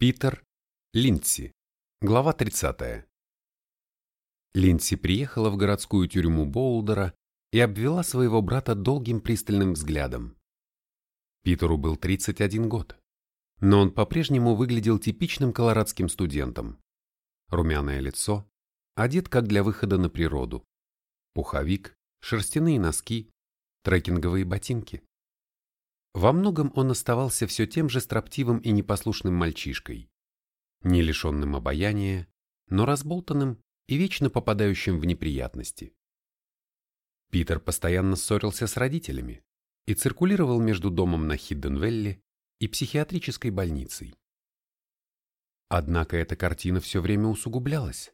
Питер, Линдси. Глава 30. Линдси приехала в городскую тюрьму Боулдера и обвела своего брата долгим пристальным взглядом. Питеру был 31 год, но он по-прежнему выглядел типичным колорадским студентом. Румяное лицо, одет как для выхода на природу. Пуховик, шерстяные носки, трекинговые ботинки. Во многом он оставался все тем же строптивым и непослушным мальчишкой, не лишенным обаяния, но разболтанным и вечно попадающим в неприятности. Питер постоянно ссорился с родителями и циркулировал между домом на Хидденвелле и психиатрической больницей. Однако эта картина все время усугублялась.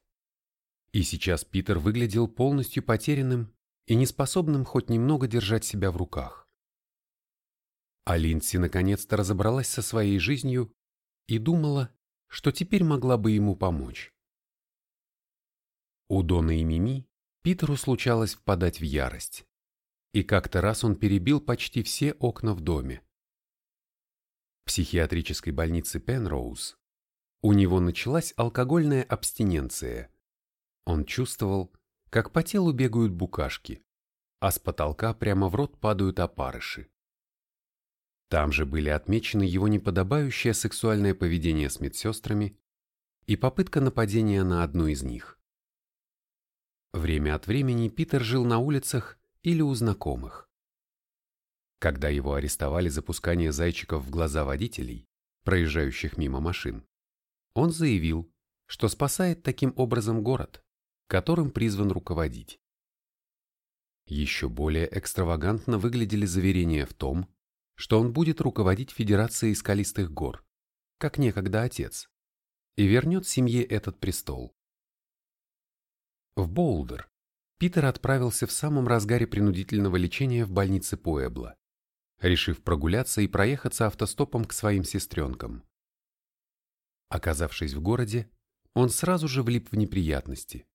И сейчас Питер выглядел полностью потерянным и неспособным хоть немного держать себя в руках. А Линдси наконец-то разобралась со своей жизнью и думала, что теперь могла бы ему помочь. У Дона и Мими Питеру случалось впадать в ярость, и как-то раз он перебил почти все окна в доме. В психиатрической больнице Пенроуз у него началась алкогольная абстиненция. Он чувствовал, как по телу бегают букашки, а с потолка прямо в рот падают опарыши. Там же были отмечены его неподобающее сексуальное поведение с медсестрами и попытка нападения на одну из них. Время от времени Питер жил на улицах или у знакомых. Когда его арестовали за пускание зайчиков в глаза водителей, проезжающих мимо машин, он заявил, что спасает таким образом город, которым призван руководить. Еще более экстравагантно выглядели заверения в том, что он будет руководить Федерацией скалистых гор, как некогда отец, и вернет семье этот престол. В Боулдер Питер отправился в самом разгаре принудительного лечения в больнице Пуэбла, решив прогуляться и проехаться автостопом к своим сестренкам. Оказавшись в городе, он сразу же влип в неприятности.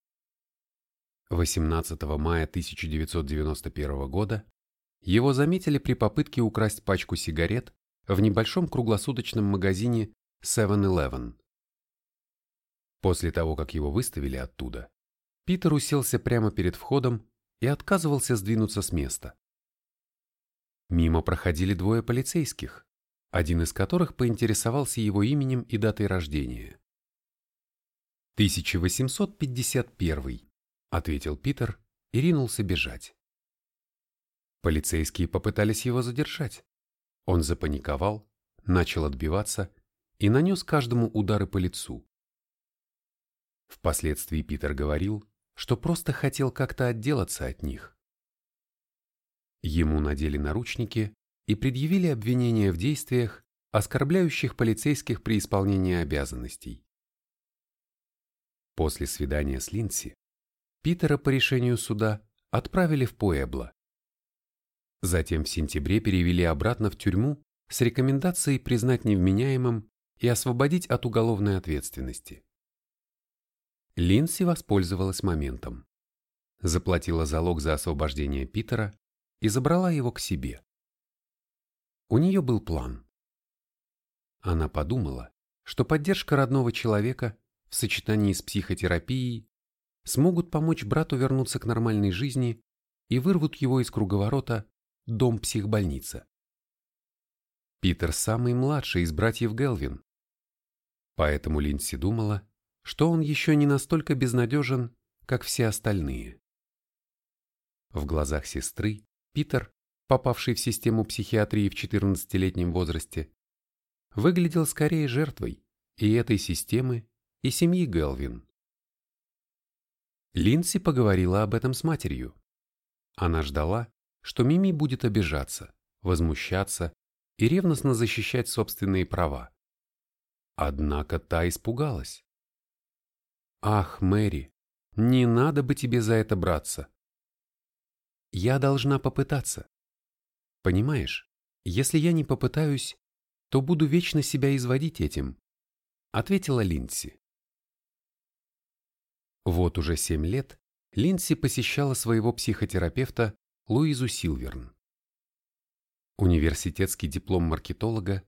18 мая 1991 года его заметили при попытке украсть пачку сигарет в небольшом круглосуточном магазине 7-Eleven. После того, как его выставили оттуда, Питер уселся прямо перед входом и отказывался сдвинуться с места. Мимо проходили двое полицейских, один из которых поинтересовался его именем и датой рождения. 1851, ответил Питер и ринулся бежать. Полицейские попытались его задержать. Он запаниковал, начал отбиваться и нанес каждому удары по лицу. Впоследствии Питер говорил, что просто хотел как-то отделаться от них. Ему надели наручники и предъявили обвинения в действиях, оскорбляющих полицейских при исполнении обязанностей. После свидания с Линдси Питера по решению суда отправили в Пуэбло. Затем в сентябре перевели обратно в тюрьму с рекомендацией признать невменяемым и освободить от уголовной ответственности. Линси воспользовалась моментом. Заплатила залог за освобождение Питера и забрала его к себе. У нее был план. Она подумала, что поддержка родного человека в сочетании с психотерапией смогут помочь брату вернуться к нормальной жизни и вырвут его из круговорота дом психбольница. Питер самый младший из братьев Гелвин. Поэтому Линдси думала, что он еще не настолько безнадежен, как все остальные. В глазах сестры Питер, попавший в систему психиатрии в 14-летнем возрасте, выглядел скорее жертвой и этой системы, и семьи Гелвин. Линдси поговорила об этом с матерью. Она ждала, что Мими будет обижаться, возмущаться и ревностно защищать собственные права. Однако та испугалась. «Ах, Мэри, не надо бы тебе за это браться. Я должна попытаться. Понимаешь, если я не попытаюсь, то буду вечно себя изводить этим», ответила Линдси. Вот уже семь лет Линдси посещала своего психотерапевта Луизу Силверн. Университетский диплом маркетолога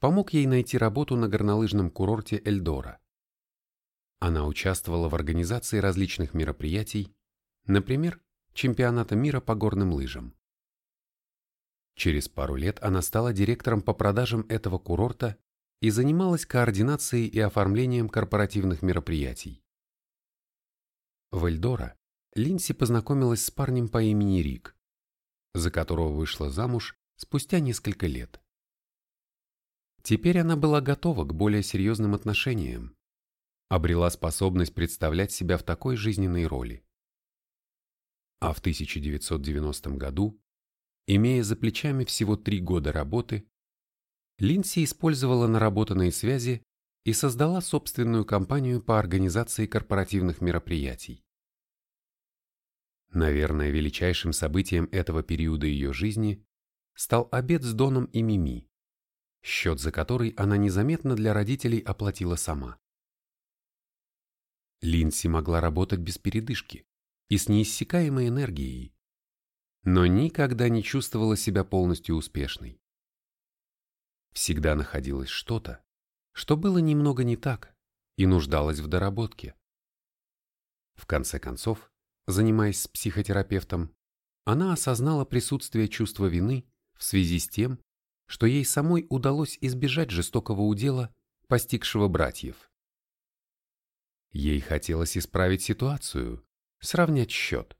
помог ей найти работу на горнолыжном курорте Эльдора. Она участвовала в организации различных мероприятий, например, чемпионата мира по горным лыжам. Через пару лет она стала директором по продажам этого курорта и занималась координацией и оформлением корпоративных мероприятий. В Эльдора Линси познакомилась с парнем по имени Рик, за которого вышла замуж спустя несколько лет. Теперь она была готова к более серьезным отношениям, обрела способность представлять себя в такой жизненной роли. А в 1990 году, имея за плечами всего три года работы, Линси использовала наработанные связи и создала собственную компанию по организации корпоративных мероприятий. Наверное, величайшим событием этого периода ее жизни стал обед с Доном и Мими, счет за который она незаметно для родителей оплатила сама. Линси могла работать без передышки и с неиссякаемой энергией, но никогда не чувствовала себя полностью успешной. Всегда находилось что-то, что было немного не так и нуждалось в доработке. В конце концов, занимаясь с психотерапевтом, она осознала присутствие чувства вины в связи с тем, что ей самой удалось избежать жестокого удела, постигшего братьев. Ей хотелось исправить ситуацию, сравнять счет.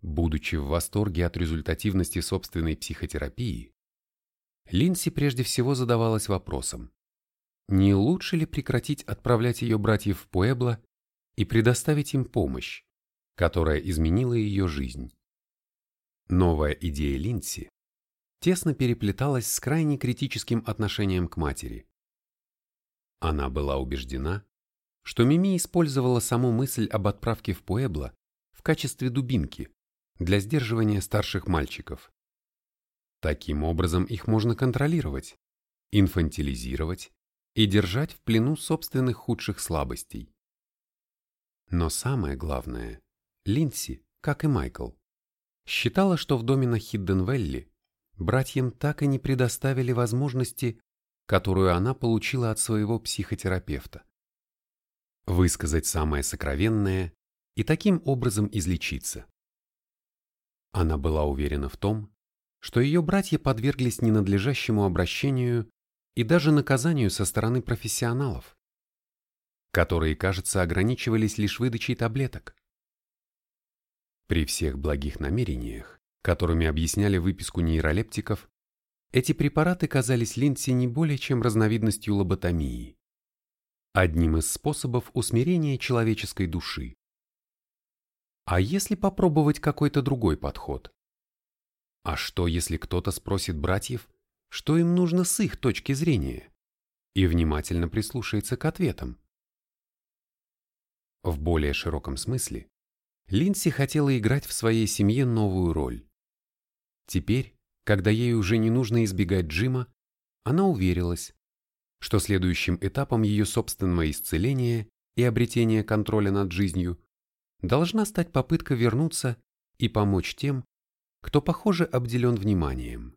Будучи в восторге от результативности собственной психотерапии, Линси прежде всего задавалась вопросом, не лучше ли прекратить отправлять ее братьев в Пуэбло и предоставить им помощь, которая изменила ее жизнь. Новая идея Линси тесно переплеталась с крайне критическим отношением к матери. Она была убеждена, что Мими использовала саму мысль об отправке в Пуэбло в качестве дубинки для сдерживания старших мальчиков. Таким образом их можно контролировать, инфантилизировать и держать в плену собственных худших слабостей. Но самое главное, Линси, как и Майкл, считала, что в доме на Хидденвелли братьям так и не предоставили возможности, которую она получила от своего психотерапевта. Высказать самое сокровенное и таким образом излечиться. Она была уверена в том, что ее братья подверглись ненадлежащему обращению и даже наказанию со стороны профессионалов, которые, кажется, ограничивались лишь выдачей таблеток. При всех благих намерениях, которыми объясняли выписку нейролептиков, эти препараты казались Линдси не более чем разновидностью лоботомии, одним из способов усмирения человеческой души. А если попробовать какой-то другой подход? А что, если кто-то спросит братьев, что им нужно с их точки зрения, и внимательно прислушается к ответам? В более широком смысле, Линси хотела играть в своей семье новую роль. Теперь, когда ей уже не нужно избегать Джима, она уверилась, что следующим этапом ее собственного исцеления и обретения контроля над жизнью должна стать попытка вернуться и помочь тем, кто, похоже, обделен вниманием.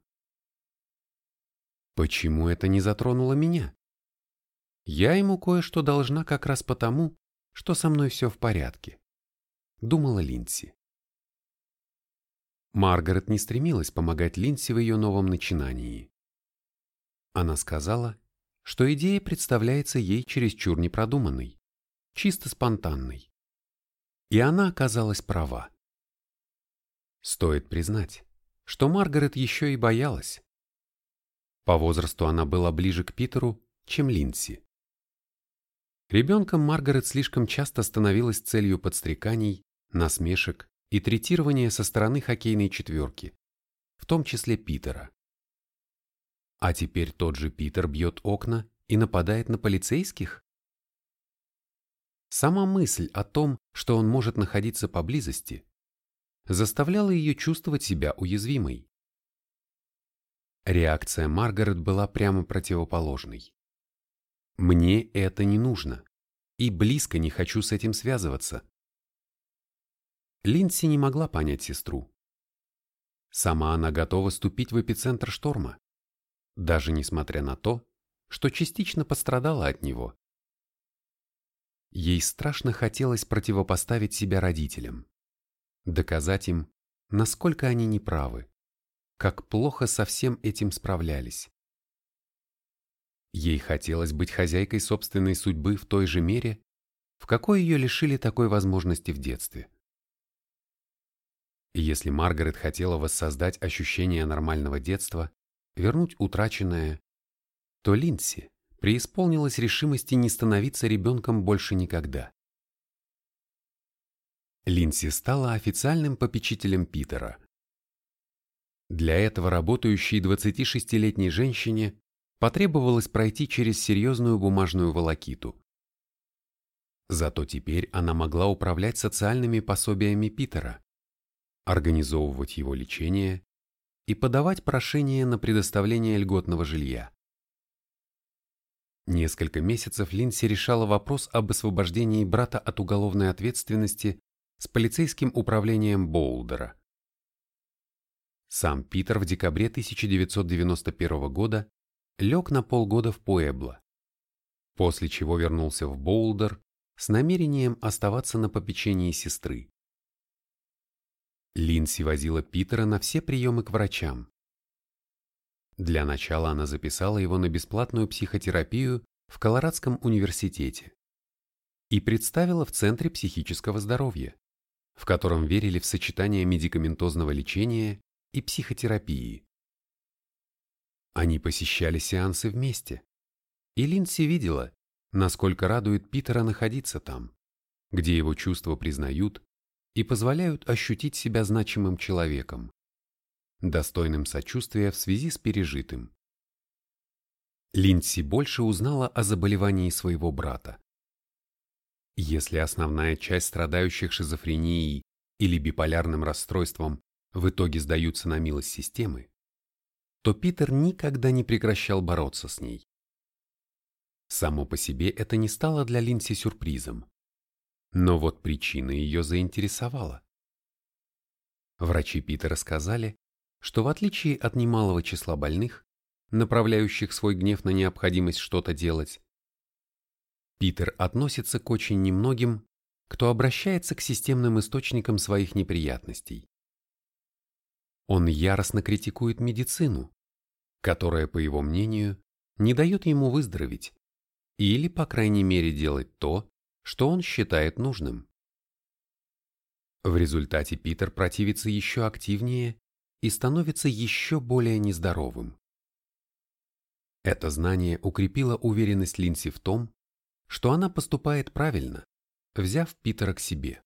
Почему это не затронуло меня? Я ему кое-что должна как раз потому, что со мной все в порядке, думала Линси. Маргарет не стремилась помогать Линси в ее новом начинании. Она сказала, что идея представляется ей чересчур непродуманной, чисто спонтанной. И она оказалась права. Стоит признать, что Маргарет еще и боялась. По возрасту она была ближе к Питеру, чем Линси. Ребенком Маргарет слишком часто становилась целью подстреканий, насмешек и третирования со стороны хоккейной четверки, в том числе Питера. А теперь тот же Питер бьет окна и нападает на полицейских? Сама мысль о том, что он может находиться поблизости, заставляла ее чувствовать себя уязвимой. Реакция Маргарет была прямо противоположной. Мне это не нужно, и близко не хочу с этим связываться. Линдси не могла понять сестру. Сама она готова ступить в эпицентр шторма. даже несмотря на то, что частично пострадала от него. Ей страшно хотелось противопоставить себя родителям, доказать им, насколько они неправы, как плохо со всем этим справлялись. Ей хотелось быть хозяйкой собственной судьбы в той же мере, в какой ее лишили такой возможности в детстве. если Маргарет хотела воссоздать ощущение нормального детства, вернуть утраченное, то Линдси преисполнилась решимости не становиться ребенком больше никогда. Линдси стала официальным попечителем Питера. Для этого работающей 26-летней женщине потребовалось пройти через серьезную бумажную волокиту. Зато теперь она могла управлять социальными пособиями Питера, организовывать его лечение и подавать прошение на предоставление льготного жилья. Несколько месяцев Линси решала вопрос об освобождении брата от уголовной ответственности с полицейским управлением Боулдера. Сам Питер в декабре 1991 года лег на полгода в Пуэбло, после чего вернулся в Боулдер с намерением оставаться на попечении сестры. Линси возила Питера на все приемы к врачам. Для начала она записала его на бесплатную психотерапию в Колорадском университете и представила в Центре психического здоровья, в котором верили в сочетание медикаментозного лечения и психотерапии. Они посещали сеансы вместе, и Линси видела, насколько радует Питера находиться там, где его чувства признают и позволяют ощутить себя значимым человеком, достойным сочувствия в связи с пережитым. Линдси больше узнала о заболевании своего брата. Если основная часть страдающих шизофренией или биполярным расстройством в итоге сдаются на милость системы, то Питер никогда не прекращал бороться с ней. Само по себе это не стало для Линси сюрпризом. Но вот причина ее заинтересовала. Врачи Питера сказали, что в отличие от немалого числа больных, направляющих свой гнев на необходимость что-то делать, Питер относится к очень немногим, кто обращается к системным источникам своих неприятностей. Он яростно критикует медицину, которая, по его мнению, не дает ему выздороветь, или, по крайней мере, делать то, что он считает нужным. В результате Питер противится еще активнее и становится еще более нездоровым. Это знание укрепило уверенность Линси в том, что она поступает правильно, взяв Питера к себе.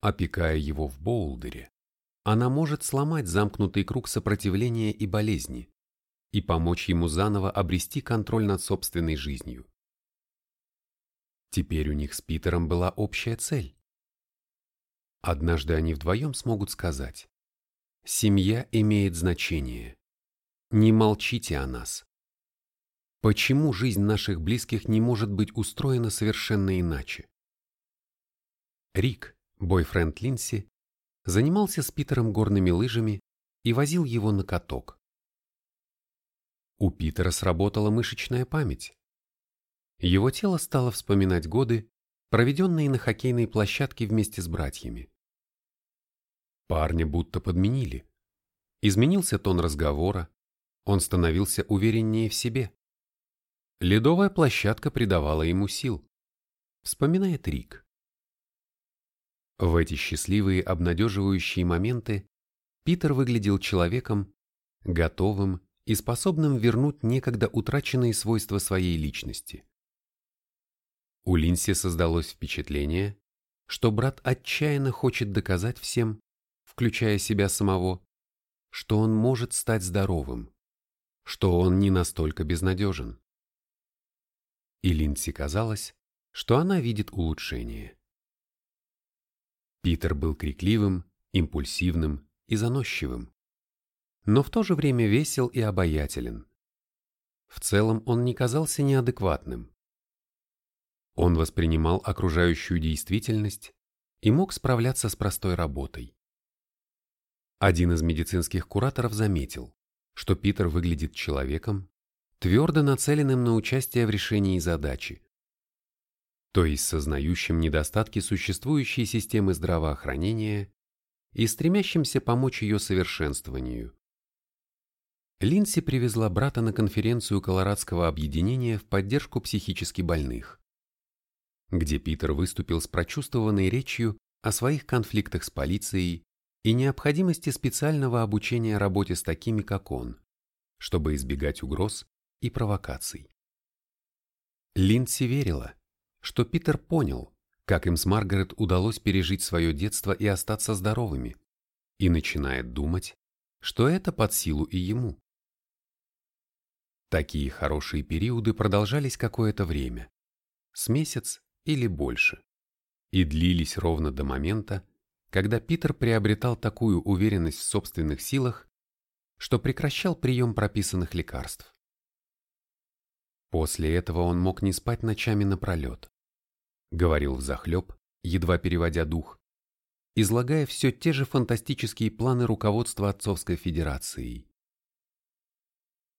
Опекая его в Боулдере, она может сломать замкнутый круг сопротивления и болезни и помочь ему заново обрести контроль над собственной жизнью. Теперь у них с Питером была общая цель. Однажды они вдвоем смогут сказать «Семья имеет значение. Не молчите о нас. Почему жизнь наших близких не может быть устроена совершенно иначе?» Рик, бойфренд Линси, занимался с Питером горными лыжами и возил его на каток. У Питера сработала мышечная память. Его тело стало вспоминать годы, проведенные на хоккейной площадке вместе с братьями. Парня будто подменили. Изменился тон разговора, он становился увереннее в себе. Ледовая площадка придавала ему сил, вспоминает Рик. В эти счастливые обнадеживающие моменты Питер выглядел человеком, готовым и способным вернуть некогда утраченные свойства своей личности. У Линси создалось впечатление, что брат отчаянно хочет доказать всем, включая себя самого, что он может стать здоровым, что он не настолько безнадежен. И Линси казалось, что она видит улучшение. Питер был крикливым, импульсивным и заносчивым но в то же время весел и обаятелен. В целом он не казался неадекватным. Он воспринимал окружающую действительность и мог справляться с простой работой. Один из медицинских кураторов заметил, что Питер выглядит человеком, твердо нацеленным на участие в решении задачи, то есть сознающим недостатки существующей системы здравоохранения и стремящимся помочь ее совершенствованию. Линси привезла брата на конференцию Колорадского объединения в поддержку психически больных, где Питер выступил с прочувствованной речью о своих конфликтах с полицией и необходимости специального обучения работе с такими, как он, чтобы избегать угроз и провокаций. Линдси верила, что Питер понял, как им с Маргарет удалось пережить свое детство и остаться здоровыми, и начинает думать, что это под силу и ему. Такие хорошие периоды продолжались какое-то время, с месяц или больше, и длились ровно до момента, когда Питер приобретал такую уверенность в собственных силах, что прекращал прием прописанных лекарств. После этого он мог не спать ночами напролет. Говорил взахлеб, едва переводя дух, излагая все те же фантастические планы руководства Отцовской Федерацией.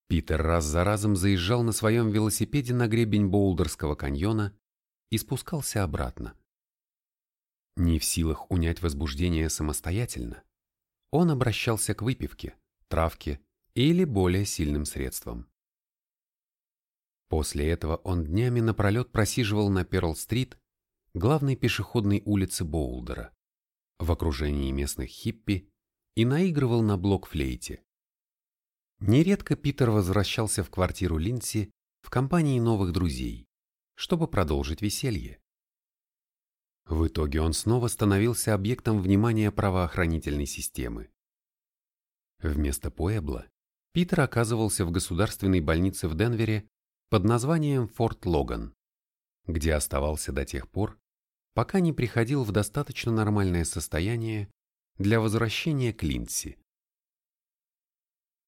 Питер раз за разом заезжал на своем велосипеде на гребень Боулдерского каньона и спускался обратно. Не в силах унять возбуждение самостоятельно, он обращался к выпивке, травке или более сильным средствам. После этого он днями напролет просиживал на Перл-стрит, главной пешеходной улице Боулдера, в окружении местных хиппи и наигрывал на блок-флейте. Нередко Питер возвращался в квартиру Линси в компании новых друзей, чтобы продолжить веселье. В итоге он снова становился объектом внимания правоохранительной системы. Вместо Пуэбла Питер оказывался в государственной больнице в Денвере под названием Форт Логан, где оставался до тех пор, пока не приходил в достаточно нормальное состояние для возвращения к Линдси.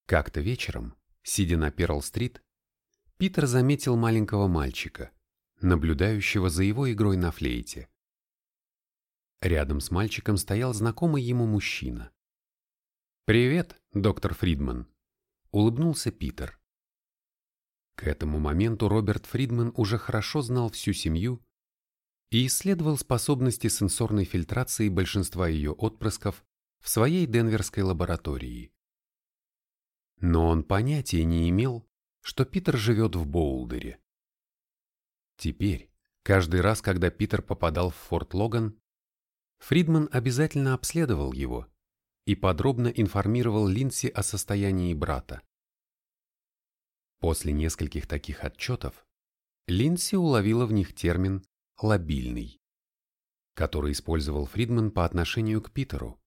Как-то вечером, сидя на Перл-стрит, Питер заметил маленького мальчика, наблюдающего за его игрой на флейте. Рядом с мальчиком стоял знакомый ему мужчина. «Привет, доктор Фридман», — улыбнулся Питер. К этому моменту Роберт Фридман уже хорошо знал всю семью и исследовал способности сенсорной фильтрации большинства ее отпрысков в своей денверской лаборатории. Но он понятия не имел, что Питер живет в Боулдере. Теперь, каждый раз, когда Питер попадал в Форт Логан, Фридман обязательно обследовал его и подробно информировал Линси о состоянии брата. После нескольких таких отчетов Линси уловила в них термин «лобильный», который использовал Фридман по отношению к Питеру.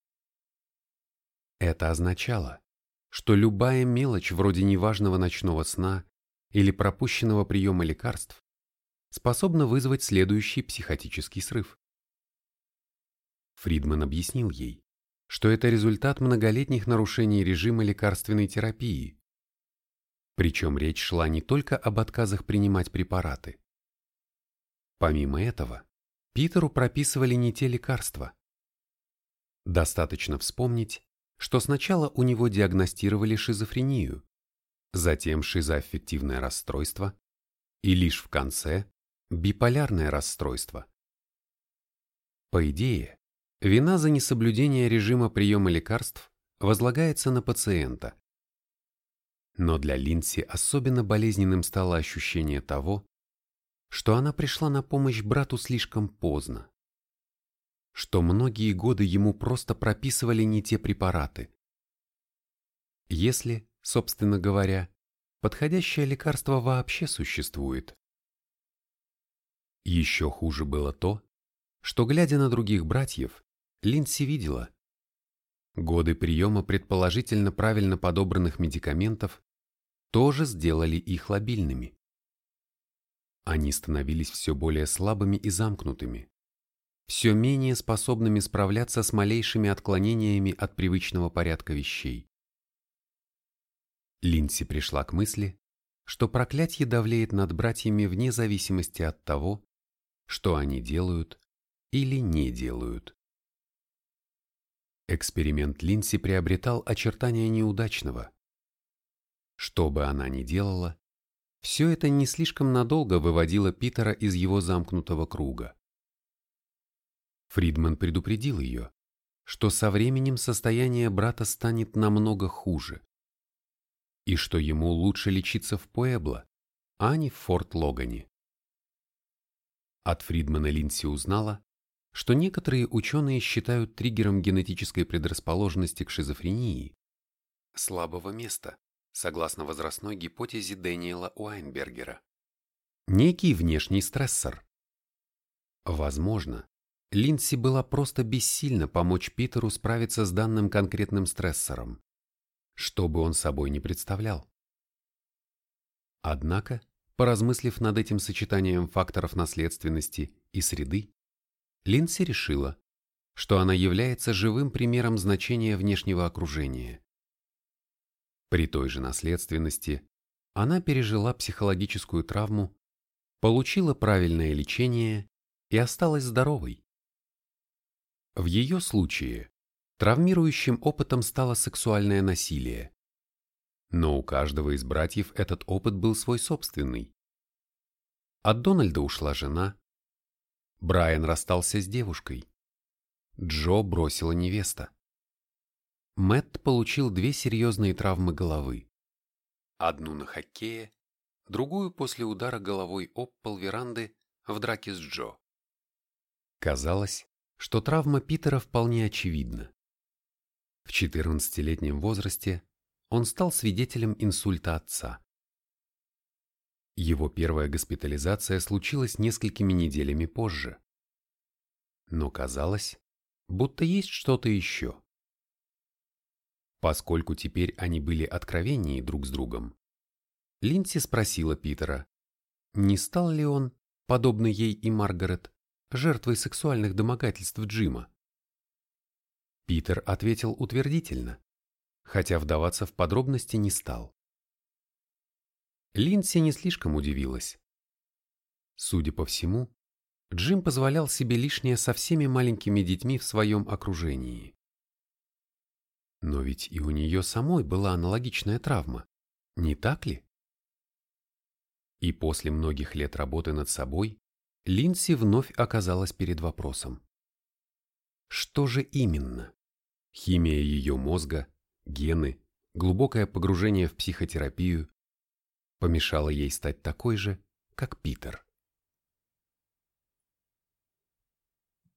Это означало, что любая мелочь вроде неважного ночного сна или пропущенного приема лекарств способна вызвать следующий психотический срыв. Фридман объяснил ей, что это результат многолетних нарушений режима лекарственной терапии. Причем речь шла не только об отказах принимать препараты. Помимо этого, Питеру прописывали не те лекарства. Достаточно вспомнить, что сначала у него диагностировали шизофрению, затем шизоаффективное расстройство и лишь в конце биполярное расстройство. По идее, Вина за несоблюдение режима приема лекарств возлагается на пациента. Но для Линси особенно болезненным стало ощущение того, что она пришла на помощь брату слишком поздно, что многие годы ему просто прописывали не те препараты. Если, собственно говоря, подходящее лекарство вообще существует. Еще хуже было то, что, глядя на других братьев, Линдси видела. Годы приема предположительно правильно подобранных медикаментов тоже сделали их лобильными. Они становились все более слабыми и замкнутыми, все менее способными справляться с малейшими отклонениями от привычного порядка вещей. Линдси пришла к мысли, что проклятие давлеет над братьями вне зависимости от того, что они делают или не делают. Эксперимент Линси приобретал очертания неудачного. Что бы она ни делала, все это не слишком надолго выводило Питера из его замкнутого круга. Фридман предупредил ее, что со временем состояние брата станет намного хуже, и что ему лучше лечиться в Пуэбло, а не в Форт-Логане. От Фридмана Линси узнала, что некоторые ученые считают триггером генетической предрасположенности к шизофрении слабого места, согласно возрастной гипотезе Дэниела Уайнбергера. Некий внешний стрессор. Возможно, Линдси была просто бессильна помочь Питеру справиться с данным конкретным стрессором, что бы он собой не представлял. Однако, поразмыслив над этим сочетанием факторов наследственности и среды, Линдси решила, что она является живым примером значения внешнего окружения. При той же наследственности она пережила психологическую травму, получила правильное лечение и осталась здоровой. В ее случае травмирующим опытом стало сексуальное насилие. Но у каждого из братьев этот опыт был свой собственный. От Дональда ушла жена, Брайан расстался с девушкой, Джо бросила невеста. Мэтт получил две серьезные травмы головы. Одну на хоккее, другую после удара головой об пол веранды в драке с Джо. Казалось, что травма Питера вполне очевидна. В 14-летнем возрасте он стал свидетелем инсульта отца. Его первая госпитализация случилась несколькими неделями позже. Но казалось, будто есть что-то еще. Поскольку теперь они были откровеннее друг с другом, Линдси спросила Питера, не стал ли он, подобно ей и Маргарет, жертвой сексуальных домогательств Джима. Питер ответил утвердительно, хотя вдаваться в подробности не стал. Линдси не слишком удивилась. Судя по всему, Джим позволял себе лишнее со всеми маленькими детьми в своем окружении. Но ведь и у нее самой была аналогичная травма, не так ли? И после многих лет работы над собой Линси вновь оказалась перед вопросом. Что же именно? Химия ее мозга, гены, глубокое погружение в психотерапию помешало ей стать такой же, как Питер.